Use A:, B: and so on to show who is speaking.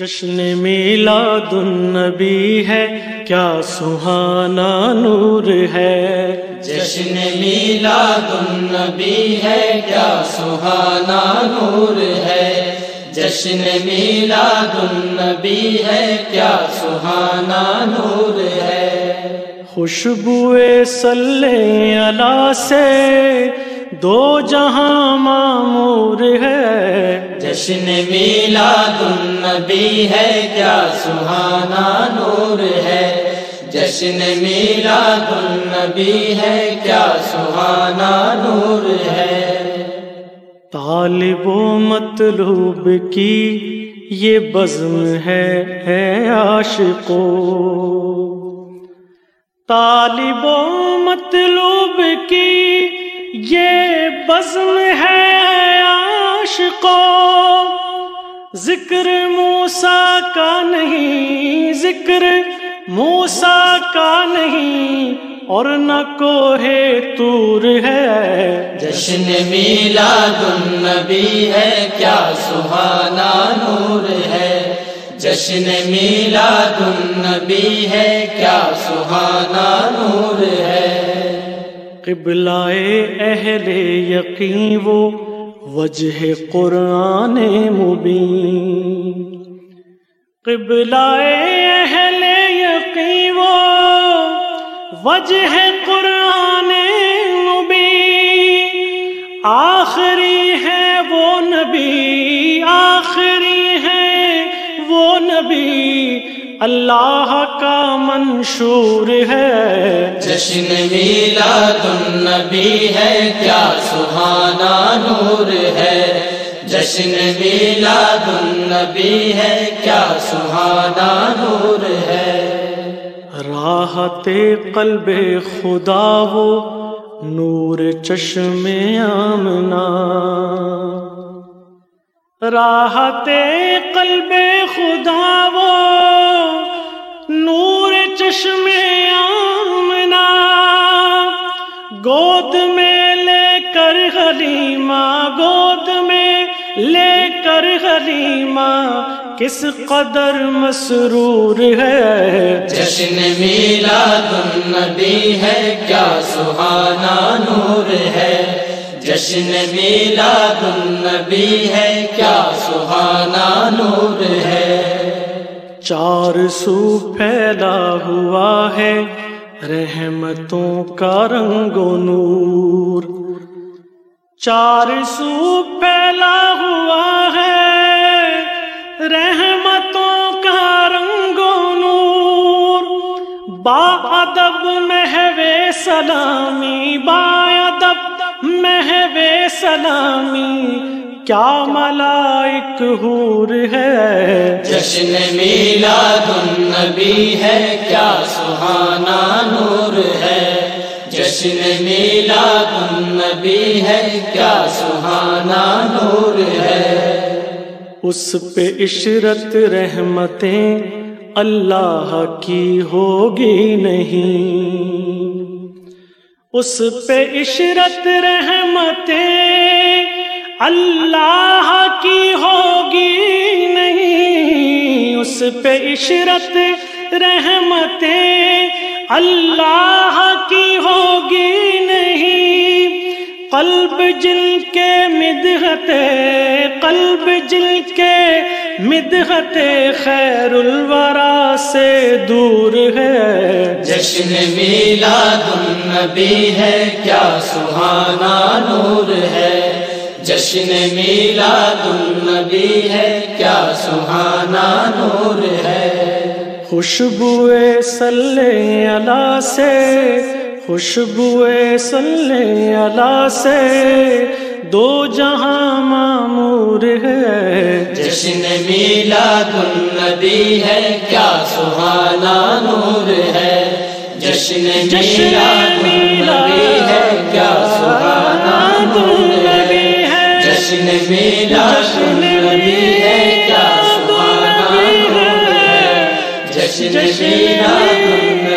A: جشن میلاد النبی ہے کیا سہانا نور ہے؟
B: جشن میلاد النبی ہے کیا سہانا نور ہے؟ جشن میلاد النبی ہے کیا سہانا نور ہے؟
A: خوشبو صلی اللہ سے دو جہاں معمور ہے۔
B: جشن میلاد النبی ہے کیا سہانا نور ہے۔ جشن میلاد النبی ہے کیا سہانا نور ہے۔
A: طالب و مطلوب کی یہ بزم ہے ہے عاشقو۔ طالب و مطلوب کی یہ بزم ہے عاشقو ذکر موسا کا نہیں، ذکر موسا کا نہیں، اور نہ کوہ تور ہے۔
B: جشن میلاد النبی ہے، کیا سہانا نور ہے۔ جشن میلاد النبی ہے، کیا سہانا
A: قبلہ اہل یقین، وہ وجہ قرآن مبین۔ قبلہ اہل یقین، وہ وجہ قرآن مبین۔ آخری ہے وہ نبی، آخری ہے وہ نبی۔ اللہ کا منشور ہے۔
B: جشن میلاد النبی ہے کیا سہانا نور ہے۔ جشن میلاد النبی ہے کیا سہانا نور ہے۔
A: راحت قلب خدا وہ نور چشم آمنا۔ راحت قلب خدا وہ نور چشم آمنا، گود میں لے کر غلیمہ، گود میں لے کر غلیمہ، کس قدر مسرور ہے؟
B: جشن میلاد النبی ہے، کیا سہانا نور ہے؟ جشن میلاد النبی ہے، کیا سہانا نور ہے؟
A: چار سو پھیلا ہوا ہے، رحمتوں کا رنگ و نور۔ چار سو پھیلا ہوا ہے، رحمتوں کا رنگ و نور۔ با ادب محوے سلامی، با ادب محوے سلامی کیا ملائک حور ہے؟
B: جشن میلاد النبی ہے کیا سہانا نور ہے؟ جشن میلاد النبی ہے کیا سہانا نور ہے؟
A: اس پہ عشرت رحمتیں اللہ کی ہوگی نہیں۔ اس پہ عشرت رحمتیں اللہ کی ہوگی نہیں، اس پہ عشرت، رحمتیں۔ اللہ کی ہوگی نہیں۔ قلب جل کے مدحت، قلب جل کے مدحت۔ خیر الورا سے دور ہے۔
B: جشن میلاد النبی ہے، کیا سہانا نور۔ جشن میلاد النبی ہے کیا سہانا نور ہے؟
A: خوشبو صلی اللہ سے خوشبو صلی اللہ سے دو جہاں معمور ہے۔
B: جشن میلاد النبی ہے کیا سہانا نور ہے؟ جشن میلاد جشن میرا میلاد النبی ہے کیا سہانا نور ہے جشن میلاد